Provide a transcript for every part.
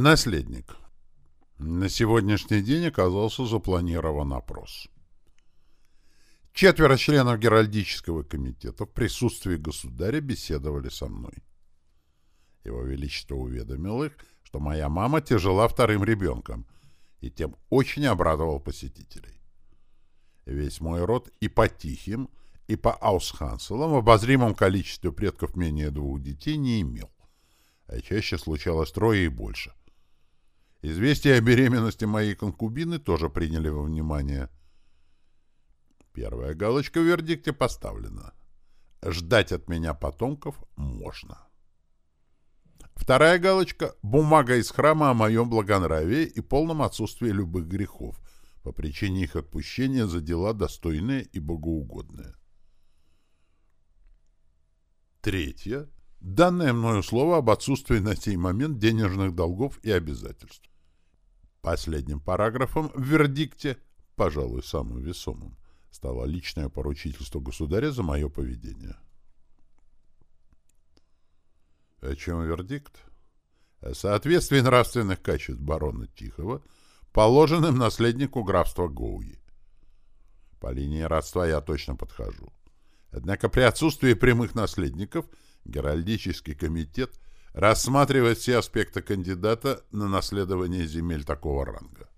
Наследник. На сегодняшний день оказался запланирован опрос. Четверо членов Геральдического комитета в присутствии государя беседовали со мной. Его Величество уведомил их, что моя мама тяжела вторым ребенком, и тем очень обрадовал посетителей. Весь мой род и по Тихим, и по Аусханселам в обозримом количестве предков менее двух детей не имел, а чаще случалось трое и больше. Известие о беременности моей конкубины тоже приняли во внимание – Первая галочка в вердикте поставлена. Ждать от меня потомков можно. Вторая галочка — бумага из храма о моем благонравии и полном отсутствии любых грехов по причине их отпущения за дела достойные и богоугодные. Третье — данное мною слово об отсутствии на сей момент денежных долгов и обязательств. Последним параграфом в вердикте, пожалуй, самым весомым, стало личное поручительство государя за мое поведение. О чем вердикт? О соответствии нравственных качеств барона Тихого положенным наследнику графства Гоуи. По линии родства я точно подхожу. Однако при отсутствии прямых наследников Геральдический комитет рассматривает все аспекты кандидата на наследование земель такого ранга.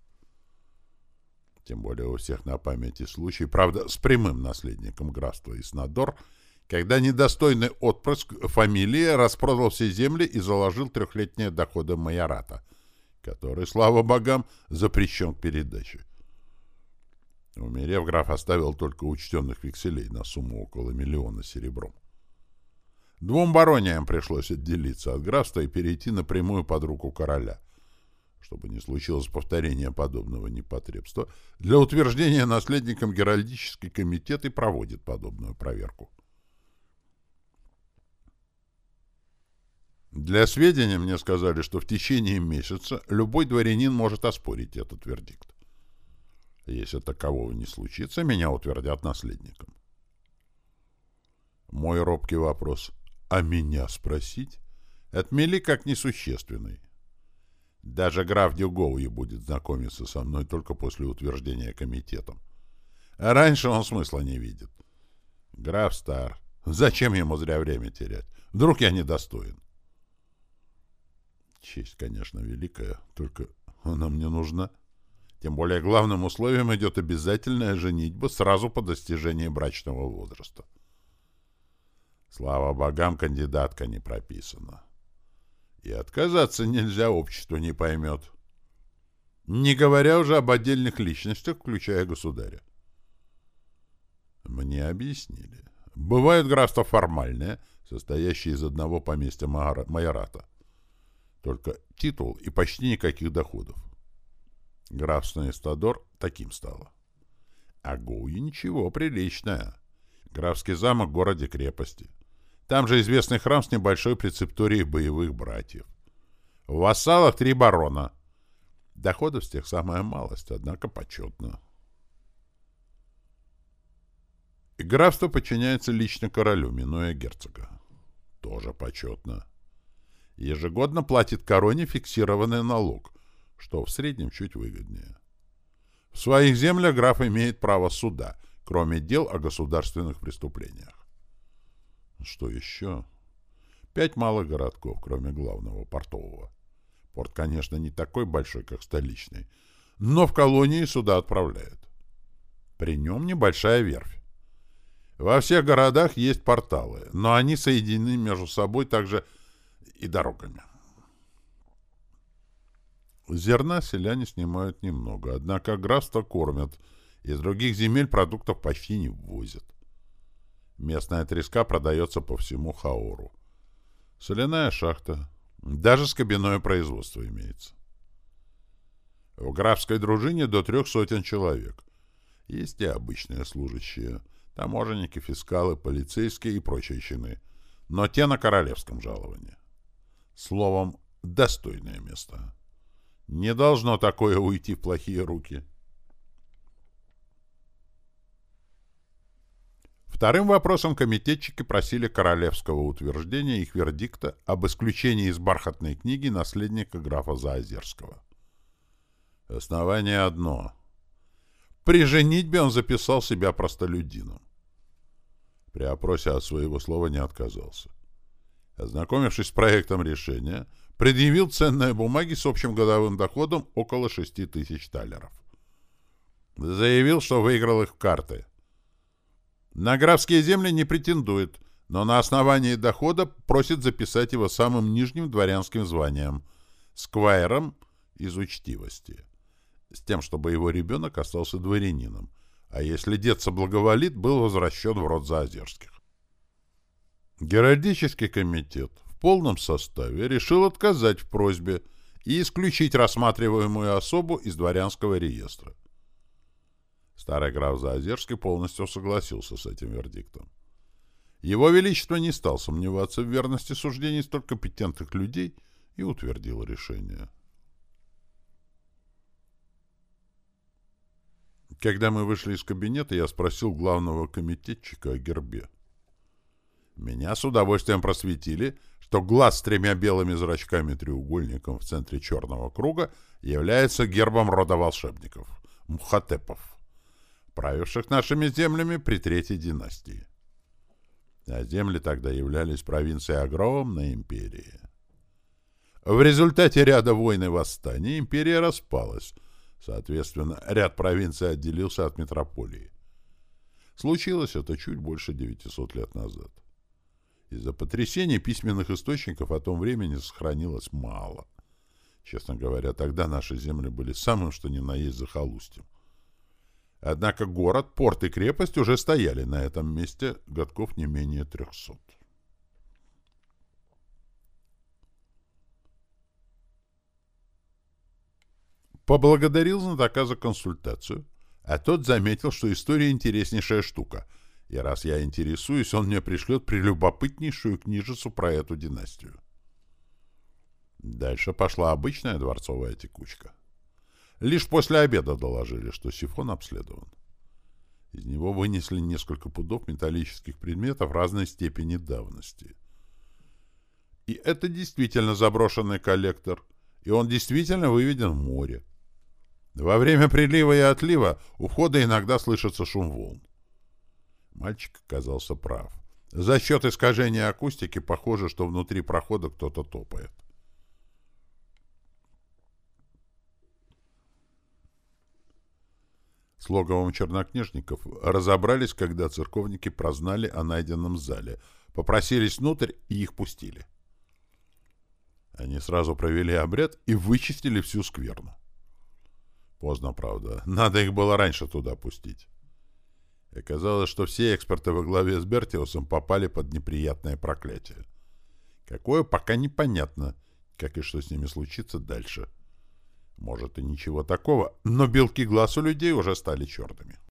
Тем более у всех на памяти случай, правда, с прямым наследником графства Иснадор, когда недостойный отпрыск фамилии распродал все земли и заложил трехлетние доходы майората, который, слава богам, запрещен к передаче. Умерев, граф оставил только учтенных векселей на сумму около миллиона серебром. Двум барониям пришлось отделиться от графства и перейти напрямую под руку короля — чтобы не случилось повторения подобного непотребства, для утверждения наследником Геральдический комитет и проводит подобную проверку. Для сведения мне сказали, что в течение месяца любой дворянин может оспорить этот вердикт. Если такового не случится, меня утвердят наследником. Мой робкий вопрос «А меня спросить?» отмели как несущественный. Даже граф Дюгоуи будет знакомиться со мной только после утверждения комитетом. А раньше он смысла не видит. Граф стар. Зачем ему зря время терять? Вдруг я недостоин? Честь, конечно, великая, только она мне нужна. Тем более главным условием идет обязательная женитьба сразу по достижении брачного возраста. Слава богам, кандидатка не прописана. И отказаться нельзя, общество не поймет. Не говоря уже об отдельных личностях, включая государя. Мне объяснили. Бывают графства формальные, состоящие из одного поместья майората. Только титул и почти никаких доходов. Графство Эстадор таким стало. А Гоуи ничего, приличное. Графский замок в городе-крепости. Там же известный храм с небольшой прецепторией боевых братьев. В вассалах три барона. Доходов с тех самая малость, однако почетно. Графство подчиняется лично королю, минуя герцога. Тоже почетно. Ежегодно платит короне фиксированный налог, что в среднем чуть выгоднее. В своих землях граф имеет право суда, кроме дел о государственных преступлениях. Что еще? Пять малых городков, кроме главного портового. Порт, конечно, не такой большой, как столичный, но в колонии сюда отправляют. При нем небольшая верфь. Во всех городах есть порталы, но они соединены между собой также и дорогами. Зерна селяне снимают немного, однако графство кормят, из других земель продуктов почти не ввозят. Местная треска продается по всему Хаору. Соляная шахта. Даже скобяное производство имеется. В графской дружине до трех сотен человек. Есть и обычные служащие. Таможенники, фискалы, полицейские и прочие чины. Но те на королевском жаловании. Словом, достойное место. Не должно такое уйти в плохие руки. Вторым вопросом комитетчики просили королевского утверждения их вердикта об исключении из бархатной книги наследника графа Заозерского. Основание одно. При женитьбе он записал себя простолюдином. При опросе от своего слова не отказался. Ознакомившись с проектом решения, предъявил ценные бумаги с общим годовым доходом около 6 тысяч талеров. Заявил, что выиграл их в карты. На графские земли не претендует, но на основании дохода просит записать его самым нижним дворянским званием — сквайром из учтивости, с тем, чтобы его ребенок остался дворянином, а если дед соблаговолит, был возвращен в род Заозерских. Геральдический комитет в полном составе решил отказать в просьбе и исключить рассматриваемую особу из дворянского реестра. Старый граф Заозерский полностью согласился с этим вердиктом. Его Величество не стал сомневаться в верности суждений столь компетентных людей и утвердил решение. Когда мы вышли из кабинета, я спросил главного комитетчика о гербе. Меня с удовольствием просветили, что глаз с тремя белыми зрачками-треугольником в центре черного круга является гербом рода волшебников — Мухотепов, правивших нашими землями при Третьей династии. А земли тогда являлись провинцией огромной империи. В результате ряда войн и восстаний империя распалась, соответственно, ряд провинций отделился от метрополии. Случилось это чуть больше 900 лет назад. Из-за потрясений письменных источников о том времени сохранилось мало. Честно говоря, тогда наши земли были самым что ни на есть захолустьем. Однако город, порт и крепость уже стояли на этом месте годков не менее трехсот. Поблагодарил знатока за консультацию, а тот заметил, что история интереснейшая штука — и раз я интересуюсь, он мне пришлет прелюбопытнейшую книжицу про эту династию. Дальше пошла обычная дворцовая текучка. Лишь после обеда доложили, что сифон обследован. Из него вынесли несколько пудов металлических предметов разной степени давности. И это действительно заброшенный коллектор, и он действительно выведен в море. Во время прилива и отлива у входа иногда слышится шум волн. Мальчик оказался прав. За счет искажения акустики похоже, что внутри прохода кто-то топает. С логовом чернокнижников разобрались, когда церковники прознали о найденном зале, попросились внутрь и их пустили. Они сразу провели обряд и вычистили всю скверну. Поздно, правда. Надо их было раньше туда пустить. Оказалось, что все эксперты во главе с Бертиусом попали под неприятное проклятие. Какое, пока непонятно, как и что с ними случится дальше. Может и ничего такого, но белки глаз у людей уже стали черными.